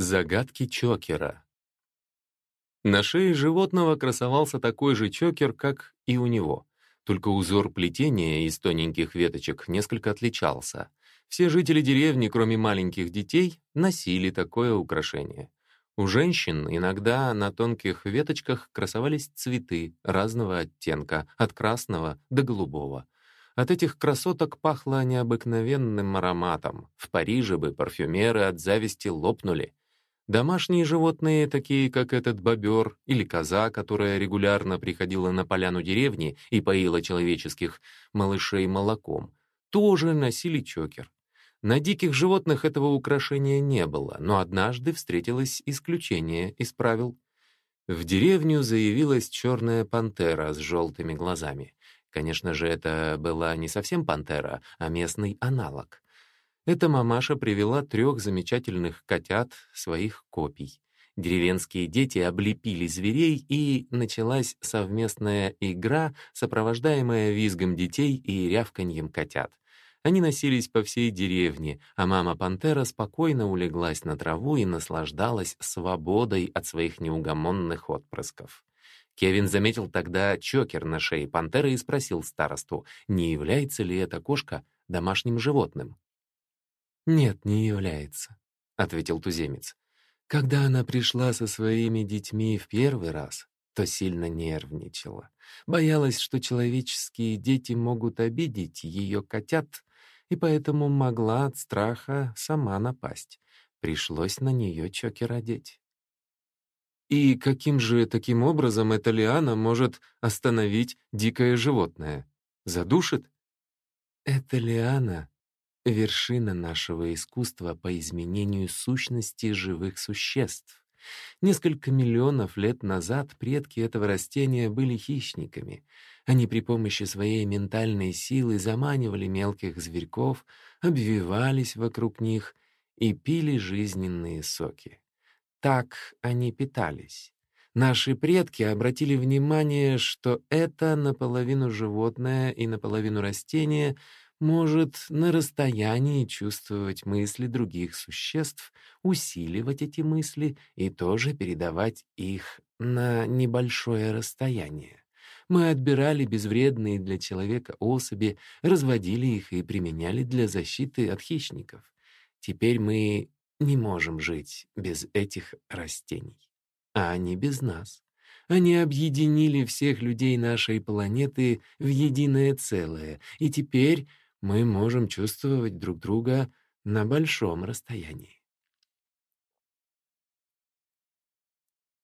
Загадки чокера. На шее животного красовался такой же чокер, как и у него. Только узор плетения из тоненьких веточек несколько отличался. Все жители деревни, кроме маленьких детей, носили такое украшение. У женщин иногда на тонких веточках красовались цветы разного оттенка, от красного до голубого. От этих красоток пахло необыкновенным ароматом. В Париже бы парфюмеры от зависти лопнули. Домашние животные, такие как этот бобер или коза, которая регулярно приходила на поляну деревни и поила человеческих малышей молоком, тоже носили чокер. На диких животных этого украшения не было, но однажды встретилось исключение из правил. В деревню заявилась черная пантера с желтыми глазами. Конечно же, это была не совсем пантера, а местный аналог. Эта мамаша привела трех замечательных котят своих копий. Деревенские дети облепили зверей, и началась совместная игра, сопровождаемая визгом детей и рявканьем котят. Они носились по всей деревне, а мама-пантера спокойно улеглась на траву и наслаждалась свободой от своих неугомонных отпрысков. Кевин заметил тогда чокер на шее пантеры и спросил старосту, не является ли эта кошка домашним животным. «Нет, не является», — ответил туземец. «Когда она пришла со своими детьми в первый раз, то сильно нервничала. Боялась, что человеческие дети могут обидеть ее котят, и поэтому могла от страха сама напасть. Пришлось на нее чокер одеть. И каким же таким образом эта лиана может остановить дикое животное? Задушит? Эта лиана вершина нашего искусства по изменению сущности живых существ. Несколько миллионов лет назад предки этого растения были хищниками. Они при помощи своей ментальной силы заманивали мелких зверьков, обвивались вокруг них и пили жизненные соки. Так они питались. Наши предки обратили внимание, что это наполовину животное и наполовину растение — может на расстоянии чувствовать мысли других существ, усиливать эти мысли и тоже передавать их на небольшое расстояние. Мы отбирали безвредные для человека особи, разводили их и применяли для защиты от хищников. Теперь мы не можем жить без этих растений, а они без нас. Они объединили всех людей нашей планеты в единое целое, и теперь мы можем чувствовать друг друга на большом расстоянии.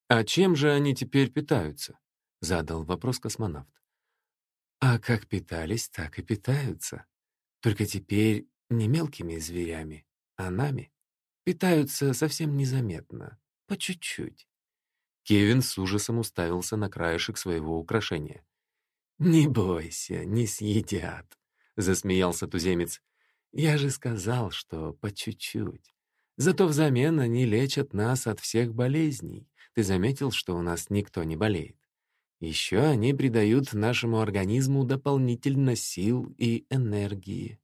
«А чем же они теперь питаются?» — задал вопрос космонавт. «А как питались, так и питаются. Только теперь не мелкими зверями, а нами. Питаются совсем незаметно, по чуть-чуть». Кевин с ужасом уставился на краешек своего украшения. «Не бойся, не съедят. — засмеялся туземец. «Я же сказал, что по чуть-чуть. Зато взамен они лечат нас от всех болезней. Ты заметил, что у нас никто не болеет? Еще они придают нашему организму дополнительно сил и энергии».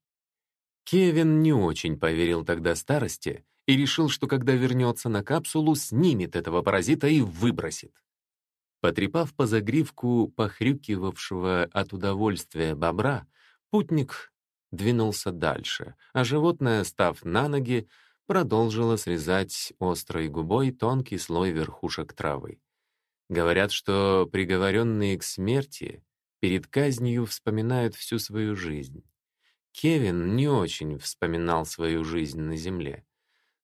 Кевин не очень поверил тогда старости и решил, что когда вернется на капсулу, снимет этого паразита и выбросит. Потрепав по загривку похрюкивавшего от удовольствия бобра, Путник двинулся дальше, а животное, став на ноги, продолжило срезать острой губой тонкий слой верхушек травы. Говорят, что приговоренные к смерти перед казнью вспоминают всю свою жизнь. Кевин не очень вспоминал свою жизнь на земле.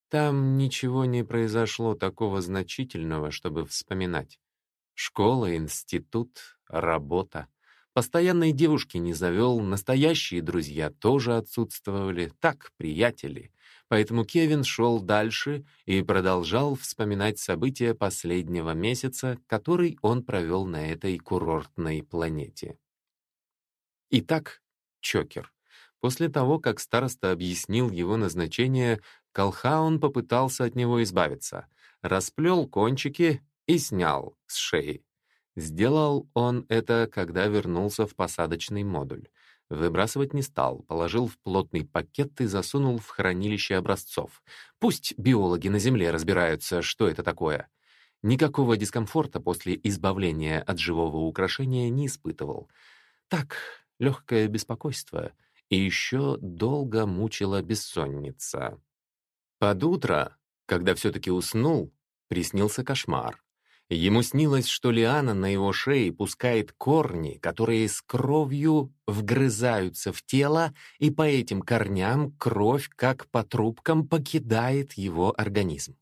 Там ничего не произошло такого значительного, чтобы вспоминать. Школа, институт, работа. Постоянной девушки не завел, настоящие друзья тоже отсутствовали, так, приятели. Поэтому Кевин шел дальше и продолжал вспоминать события последнего месяца, который он провел на этой курортной планете. Итак, Чокер. После того, как староста объяснил его назначение, Колхаун попытался от него избавиться, расплел кончики и снял с шеи. Сделал он это, когда вернулся в посадочный модуль. Выбрасывать не стал, положил в плотный пакет и засунул в хранилище образцов. Пусть биологи на Земле разбираются, что это такое. Никакого дискомфорта после избавления от живого украшения не испытывал. Так, легкое беспокойство. И еще долго мучила бессонница. Под утро, когда все-таки уснул, приснился кошмар. Ему снилось, что лиана на его шее пускает корни, которые с кровью вгрызаются в тело, и по этим корням кровь, как по трубкам, покидает его организм.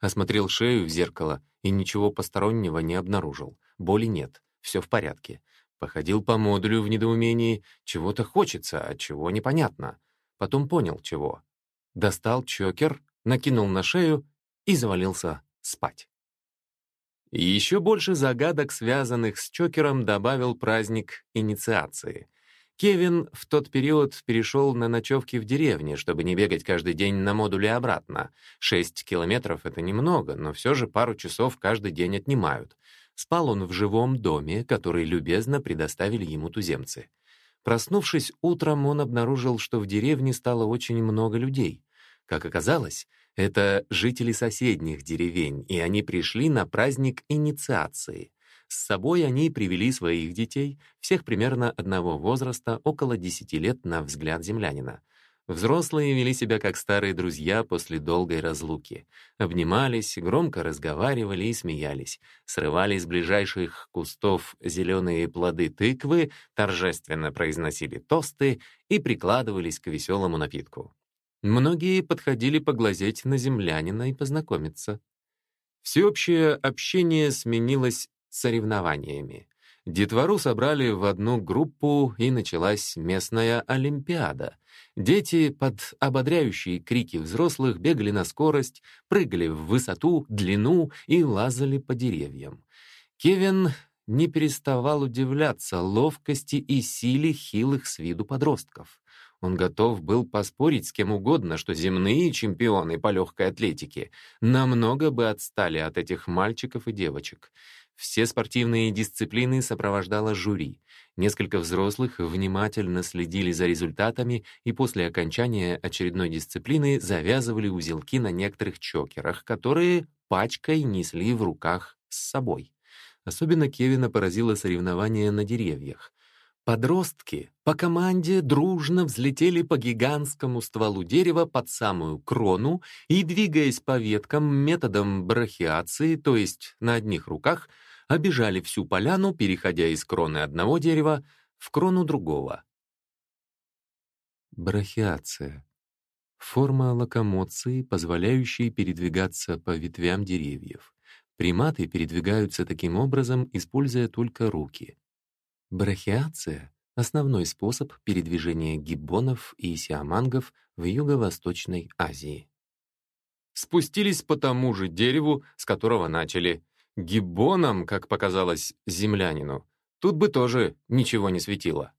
Осмотрел шею в зеркало и ничего постороннего не обнаружил. Боли нет, все в порядке. Походил по модулю в недоумении, чего-то хочется, а чего непонятно. Потом понял, чего. Достал чокер, накинул на шею и завалился спать. Еще больше загадок, связанных с Чокером, добавил праздник инициации. Кевин в тот период перешел на ночевки в деревне, чтобы не бегать каждый день на модуле обратно. Шесть километров — это немного, но все же пару часов каждый день отнимают. Спал он в живом доме, который любезно предоставили ему туземцы. Проснувшись утром, он обнаружил, что в деревне стало очень много людей. Как оказалось, это жители соседних деревень, и они пришли на праздник инициации. С собой они привели своих детей, всех примерно одного возраста, около 10 лет на взгляд землянина. Взрослые вели себя как старые друзья после долгой разлуки. Обнимались, громко разговаривали и смеялись. Срывали из ближайших кустов зеленые плоды тыквы, торжественно произносили тосты и прикладывались к веселому напитку. Многие подходили поглазеть на землянина и познакомиться. Всеобщее общение сменилось соревнованиями. Детвору собрали в одну группу, и началась местная олимпиада. Дети под ободряющие крики взрослых бегали на скорость, прыгали в высоту, длину и лазали по деревьям. Кевин не переставал удивляться ловкости и силе хилых с виду подростков. Он готов был поспорить с кем угодно, что земные чемпионы по легкой атлетике намного бы отстали от этих мальчиков и девочек. Все спортивные дисциплины сопровождало жюри. Несколько взрослых внимательно следили за результатами и после окончания очередной дисциплины завязывали узелки на некоторых чокерах, которые пачкой несли в руках с собой. Особенно Кевина поразило соревнование на деревьях. Подростки по команде дружно взлетели по гигантскому стволу дерева под самую крону и, двигаясь по веткам методом брахиации, то есть на одних руках, обежали всю поляну, переходя из кроны одного дерева в крону другого. Брахиация — форма локомоции, позволяющая передвигаться по ветвям деревьев. Приматы передвигаются таким образом, используя только руки. Брахиация — основной способ передвижения гиббонов и сиамангов в Юго-Восточной Азии. Спустились по тому же дереву, с которого начали. Гиббонам, как показалось землянину, тут бы тоже ничего не светило.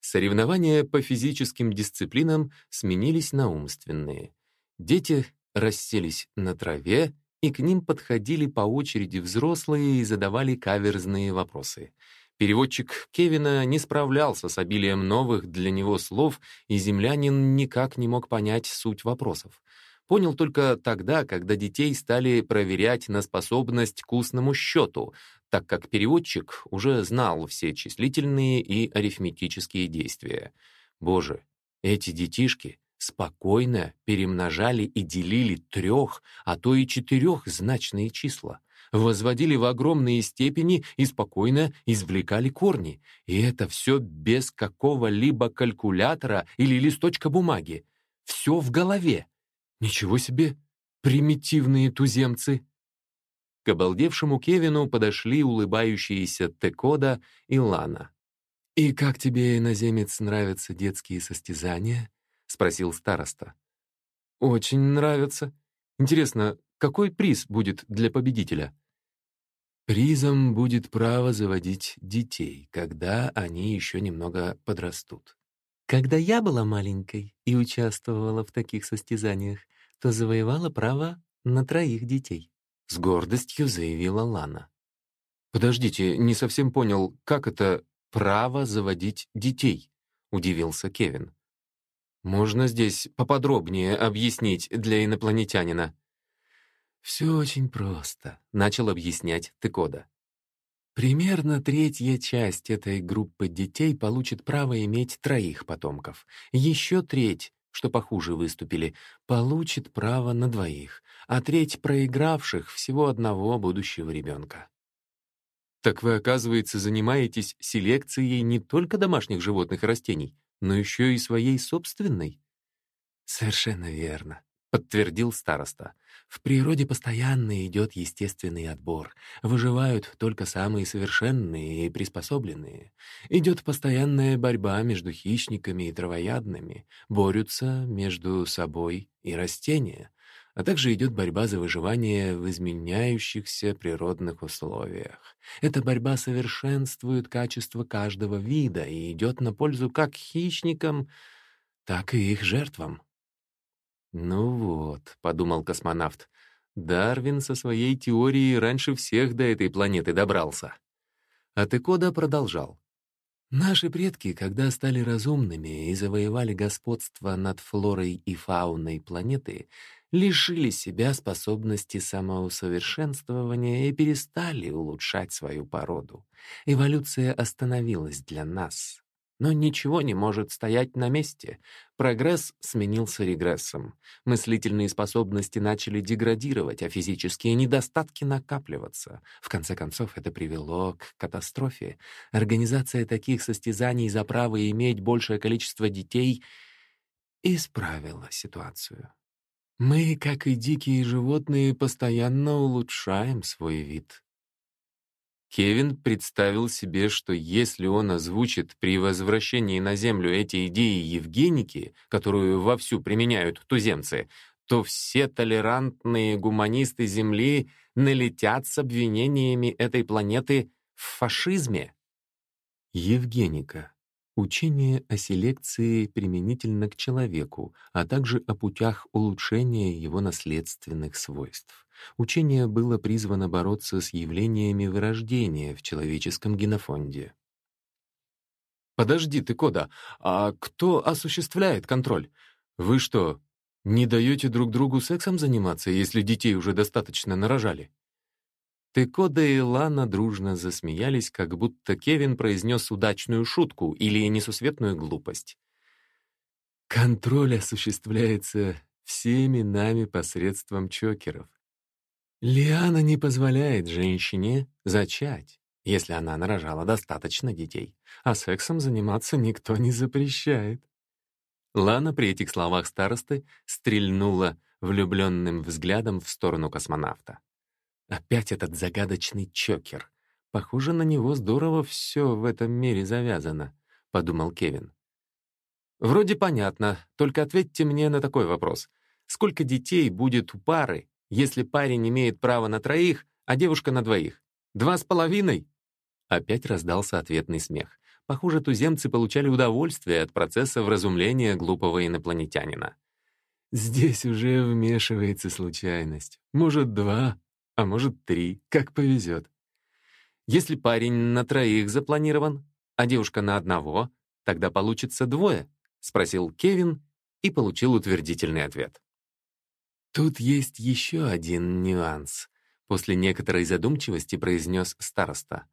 Соревнования по физическим дисциплинам сменились на умственные. Дети расселись на траве, и к ним подходили по очереди взрослые и задавали каверзные вопросы — Переводчик Кевина не справлялся с обилием новых для него слов, и землянин никак не мог понять суть вопросов. Понял только тогда, когда детей стали проверять на способность к устному счету, так как переводчик уже знал все числительные и арифметические действия. Боже, эти детишки спокойно перемножали и делили трех, а то и четырехзначные числа возводили в огромные степени и спокойно извлекали корни. И это все без какого-либо калькулятора или листочка бумаги. Все в голове. Ничего себе, примитивные туземцы. К обалдевшему Кевину подошли улыбающиеся Текода и Лана. «И как тебе, иноземец, нравятся детские состязания?» — спросил староста. «Очень нравятся. Интересно, какой приз будет для победителя?» Призом будет право заводить детей, когда они еще немного подрастут. Когда я была маленькой и участвовала в таких состязаниях, то завоевала право на троих детей. С гордостью заявила Лана. «Подождите, не совсем понял, как это право заводить детей?» удивился Кевин. «Можно здесь поподробнее объяснить для инопланетянина?» «Все очень просто», — начал объяснять Тыкода. Примерно третья часть этой группы детей получит право иметь троих потомков. Еще треть, что похуже выступили, получит право на двоих, а треть проигравших — всего одного будущего ребенка. Так вы, оказывается, занимаетесь селекцией не только домашних животных и растений, но еще и своей собственной? Совершенно верно подтвердил староста. В природе постоянно идет естественный отбор. Выживают только самые совершенные и приспособленные. Идет постоянная борьба между хищниками и травоядными. Борются между собой и растения. А также идет борьба за выживание в изменяющихся природных условиях. Эта борьба совершенствует качество каждого вида и идет на пользу как хищникам, так и их жертвам. «Ну вот», — подумал космонавт, — «Дарвин со своей теорией раньше всех до этой планеты добрался». А Текода продолжал. Наши предки, когда стали разумными и завоевали господство над флорой и фауной планеты, лишили себя способности самоусовершенствования и перестали улучшать свою породу. Эволюция остановилась для нас. Но ничего не может стоять на месте. Прогресс сменился регрессом. Мыслительные способности начали деградировать, а физические недостатки накапливаться. В конце концов, это привело к катастрофе. Организация таких состязаний за право иметь большее количество детей исправила ситуацию. Мы, как и дикие животные, постоянно улучшаем свой вид. Кевин представил себе, что если он озвучит при возвращении на Землю эти идеи Евгеники, которую вовсю применяют туземцы, то все толерантные гуманисты Земли налетят с обвинениями этой планеты в фашизме. Евгеника. Учение о селекции применительно к человеку, а также о путях улучшения его наследственных свойств. Учение было призвано бороться с явлениями вырождения в человеческом генофонде. «Подожди ты, Кода, а кто осуществляет контроль? Вы что, не даете друг другу сексом заниматься, если детей уже достаточно нарожали?» Текода и Лана дружно засмеялись, как будто Кевин произнес удачную шутку или несусветную глупость. «Контроль осуществляется всеми нами посредством чокеров. Лиана не позволяет женщине зачать, если она нарожала достаточно детей, а сексом заниматься никто не запрещает. Лана при этих словах старосты стрельнула влюбленным взглядом в сторону космонавта. Опять этот загадочный чокер. Похоже, на него здорово все в этом мире завязано, — подумал Кевин. Вроде понятно, только ответьте мне на такой вопрос. Сколько детей будет у пары, если парень имеет право на троих, а девушка на двоих? Два с половиной?» Опять раздался ответный смех. Похоже, туземцы получали удовольствие от процесса вразумления глупого инопланетянина. «Здесь уже вмешивается случайность. Может, два, а может, три, как повезет. Если парень на троих запланирован, а девушка на одного, тогда получится двое?» — спросил Кевин и получил утвердительный ответ. «Тут есть еще один нюанс», — после некоторой задумчивости произнес староста.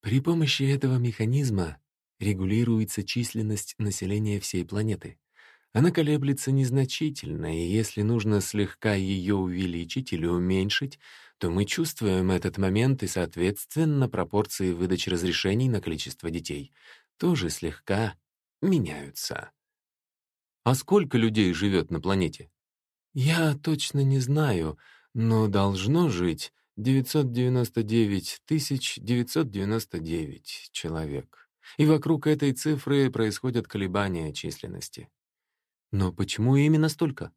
«При помощи этого механизма регулируется численность населения всей планеты. Она колеблется незначительно, и если нужно слегка ее увеличить или уменьшить, то мы чувствуем этот момент, и, соответственно, пропорции выдачи разрешений на количество детей тоже слегка меняются. А сколько людей живет на планете? Я точно не знаю, но должно жить 999 999 человек. И вокруг этой цифры происходят колебания численности. Но почему именно столько?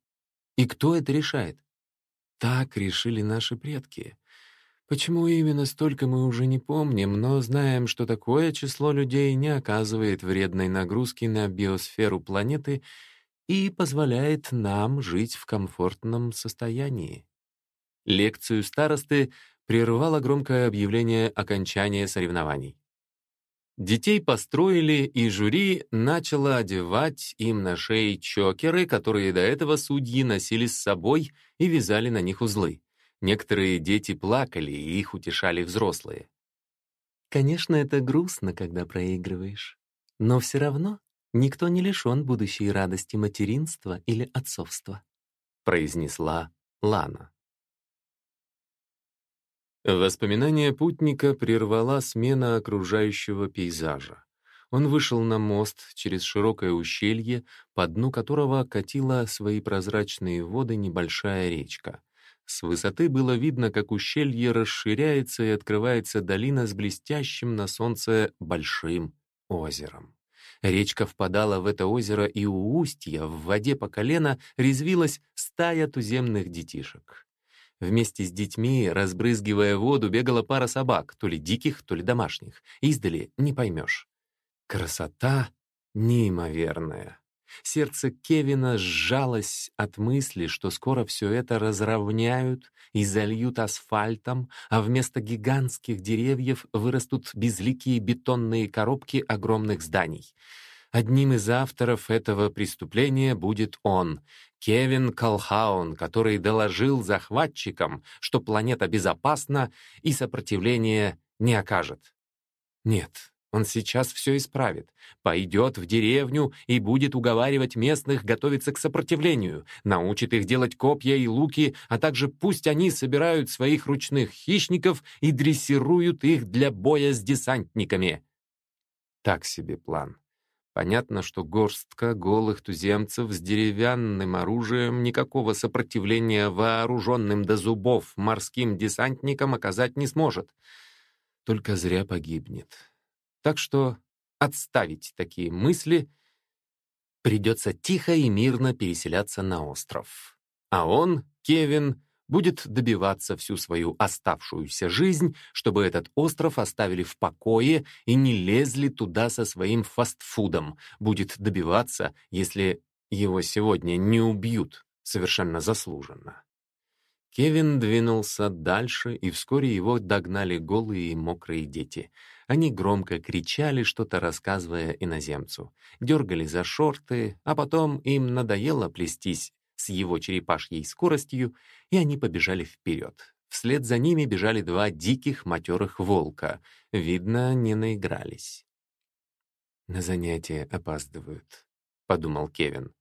И кто это решает? Так решили наши предки. Почему именно столько мы уже не помним, но знаем, что такое число людей не оказывает вредной нагрузки на биосферу планеты и позволяет нам жить в комфортном состоянии. Лекцию старосты прервало громкое объявление окончания соревнований. Детей построили, и жюри начало одевать им на шеи чокеры, которые до этого судьи носили с собой и вязали на них узлы. Некоторые дети плакали, и их утешали взрослые. Конечно, это грустно, когда проигрываешь. Но все равно никто не лишен будущей радости материнства или отцовства, произнесла Лана. Воспоминание путника прервала смена окружающего пейзажа. Он вышел на мост через широкое ущелье, по дну которого катила свои прозрачные воды небольшая речка. С высоты было видно, как ущелье расширяется и открывается долина с блестящим на солнце большим озером. Речка впадала в это озеро, и у устья, в воде по колено, резвилась стая туземных детишек. Вместе с детьми, разбрызгивая воду, бегала пара собак, то ли диких, то ли домашних. Издали не поймешь. Красота неимоверная. Сердце Кевина сжалось от мысли, что скоро все это разровняют и зальют асфальтом, а вместо гигантских деревьев вырастут безликие бетонные коробки огромных зданий. Одним из авторов этого преступления будет он, Кевин Колхаун, который доложил захватчикам, что планета безопасна и сопротивления не окажет. Нет, он сейчас все исправит. Пойдет в деревню и будет уговаривать местных готовиться к сопротивлению, научит их делать копья и луки, а также пусть они собирают своих ручных хищников и дрессируют их для боя с десантниками. Так себе план. Понятно, что горстка голых туземцев с деревянным оружием никакого сопротивления вооруженным до зубов морским десантникам оказать не сможет. Только зря погибнет. Так что отставить такие мысли придется тихо и мирно переселяться на остров. А он, Кевин, будет добиваться всю свою оставшуюся жизнь, чтобы этот остров оставили в покое и не лезли туда со своим фастфудом, будет добиваться, если его сегодня не убьют совершенно заслуженно. Кевин двинулся дальше, и вскоре его догнали голые и мокрые дети. Они громко кричали, что-то рассказывая иноземцу, дергали за шорты, а потом им надоело плестись с его черепашьей скоростью, и они побежали вперед. Вслед за ними бежали два диких матерых волка. Видно, не наигрались. «На занятия опаздывают», — подумал Кевин.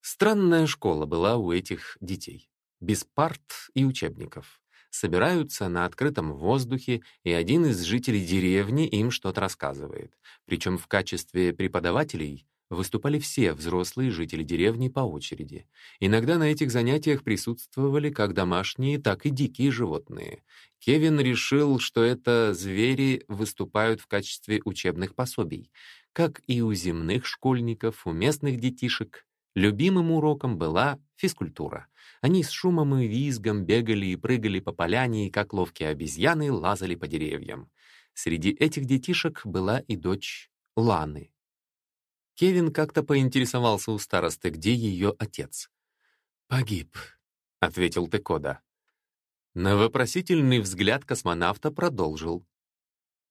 Странная школа была у этих детей. Без парт и учебников. Собираются на открытом воздухе, и один из жителей деревни им что-то рассказывает. Причем в качестве преподавателей выступали все взрослые жители деревни по очереди. Иногда на этих занятиях присутствовали как домашние, так и дикие животные. Кевин решил, что это звери выступают в качестве учебных пособий. Как и у земных школьников, у местных детишек, любимым уроком была физкультура. Они с шумом и визгом бегали и прыгали по поляне, и как ловкие обезьяны лазали по деревьям. Среди этих детишек была и дочь Ланы, Кевин как-то поинтересовался у старосты, где ее отец. «Погиб», — ответил Текода. На вопросительный взгляд космонавта продолжил.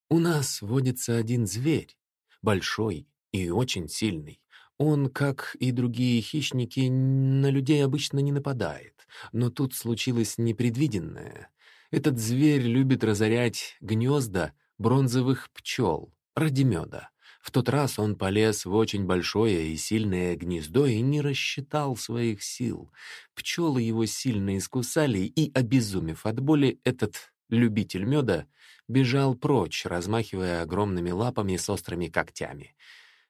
«У нас водится один зверь, большой и очень сильный. Он, как и другие хищники, на людей обычно не нападает. Но тут случилось непредвиденное. Этот зверь любит разорять гнезда бронзовых пчел ради меда. В тот раз он полез в очень большое и сильное гнездо и не рассчитал своих сил. Пчелы его сильно искусали, и, обезумев от боли, этот любитель меда бежал прочь, размахивая огромными лапами с острыми когтями.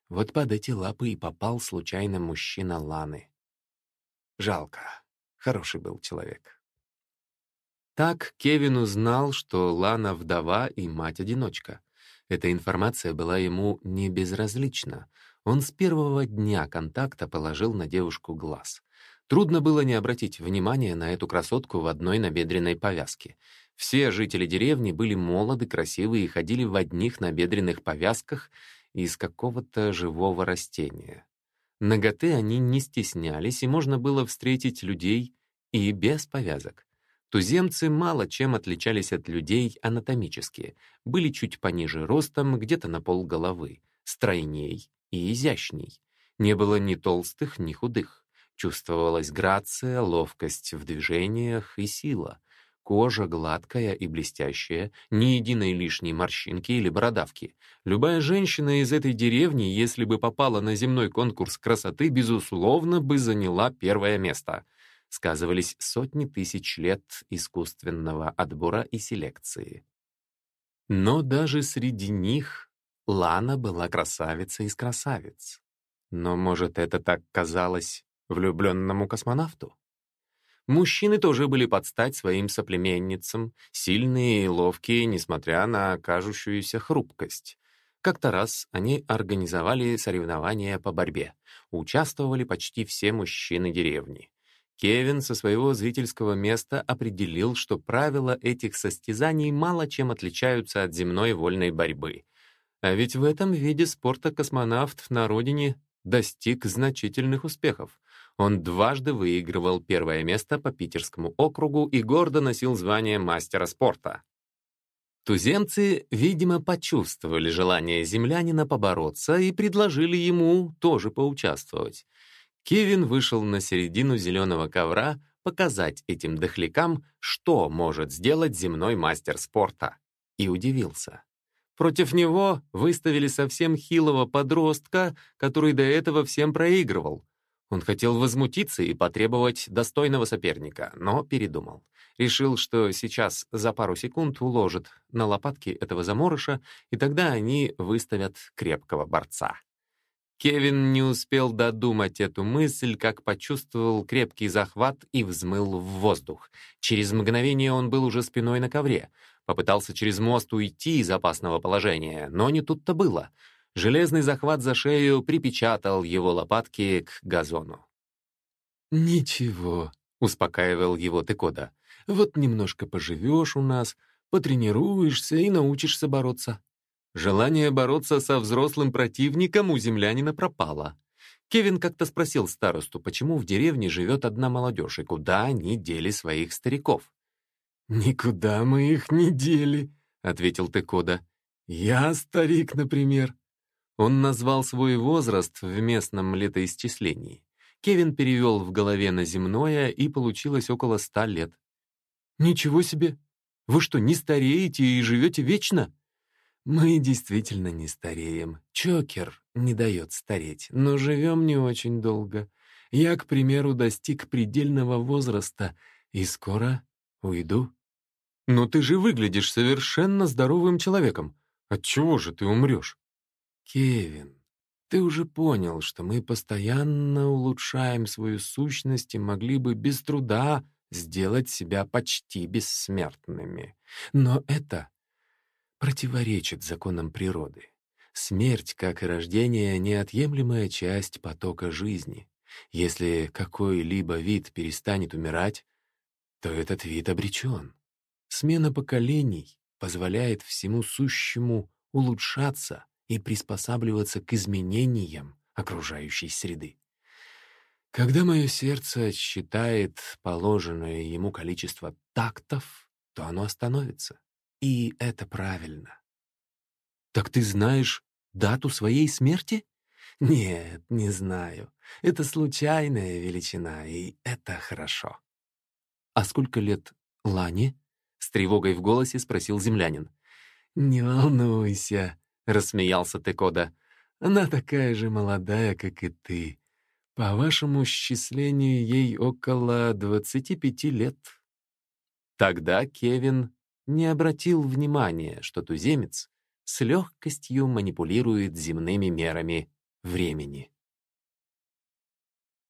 Вот под эти лапы и попал случайно мужчина Ланы. Жалко. Хороший был человек. Так Кевин узнал, что Лана вдова и мать-одиночка. Эта информация была ему не безразлична. Он с первого дня контакта положил на девушку глаз. Трудно было не обратить внимания на эту красотку в одной набедренной повязке. Все жители деревни были молоды, красивые и ходили в одних набедренных повязках из какого-то живого растения. Ноготы они не стеснялись, и можно было встретить людей и без повязок. Туземцы мало чем отличались от людей анатомически, были чуть пониже ростом, где-то на пол головы, стройней и изящней. Не было ни толстых, ни худых. Чувствовалась грация, ловкость в движениях и сила. Кожа гладкая и блестящая, ни единой лишней морщинки или бородавки. Любая женщина из этой деревни, если бы попала на земной конкурс красоты, безусловно бы заняла первое место. Сказывались сотни тысяч лет искусственного отбора и селекции. Но даже среди них Лана была красавица из красавиц. Но, может, это так казалось влюбленному космонавту? Мужчины тоже были под стать своим соплеменницам, сильные и ловкие, несмотря на кажущуюся хрупкость. Как-то раз они организовали соревнования по борьбе. Участвовали почти все мужчины деревни. Кевин со своего зрительского места определил, что правила этих состязаний мало чем отличаются от земной вольной борьбы. А ведь в этом виде спорта космонавт на родине достиг значительных успехов. Он дважды выигрывал первое место по Питерскому округу и гордо носил звание мастера спорта. Туземцы, видимо, почувствовали желание землянина побороться и предложили ему тоже поучаствовать. Кевин вышел на середину зеленого ковра показать этим дохлякам, что может сделать земной мастер спорта. И удивился. Против него выставили совсем хилого подростка, который до этого всем проигрывал. Он хотел возмутиться и потребовать достойного соперника, но передумал. Решил, что сейчас за пару секунд уложит на лопатки этого заморыша, и тогда они выставят крепкого борца. Кевин не успел додумать эту мысль, как почувствовал крепкий захват и взмыл в воздух. Через мгновение он был уже спиной на ковре. Попытался через мост уйти из опасного положения, но не тут-то было — Железный захват за шею припечатал его лопатки к газону. «Ничего», — успокаивал его Текода. «Вот немножко поживешь у нас, потренируешься и научишься бороться». Желание бороться со взрослым противником у землянина пропало. Кевин как-то спросил старосту, почему в деревне живет одна молодежь и куда они дели своих стариков. «Никуда мы их не дели», — ответил Текода. «Я старик, например». Он назвал свой возраст в местном летоисчислении. Кевин перевел в голове на земное, и получилось около ста лет. «Ничего себе! Вы что, не стареете и живете вечно?» «Мы действительно не стареем. Чокер не дает стареть, но живем не очень долго. Я, к примеру, достиг предельного возраста и скоро уйду». «Но ты же выглядишь совершенно здоровым человеком. Отчего же ты умрешь?» Кевин, ты уже понял, что мы постоянно улучшаем свою сущность и могли бы без труда сделать себя почти бессмертными. Но это противоречит законам природы. Смерть, как и рождение, — неотъемлемая часть потока жизни. Если какой-либо вид перестанет умирать, то этот вид обречен. Смена поколений позволяет всему сущему улучшаться и приспосабливаться к изменениям окружающей среды. Когда мое сердце считает положенное ему количество тактов, то оно остановится. И это правильно. Так ты знаешь дату своей смерти? Нет, не знаю. Это случайная величина, и это хорошо. А сколько лет Лане? С тревогой в голосе спросил землянин. Не волнуйся, — рассмеялся Текода. «Она такая же молодая, как и ты. По вашему счислению, ей около двадцати пяти лет». Тогда Кевин не обратил внимания, что туземец с легкостью манипулирует земными мерами времени.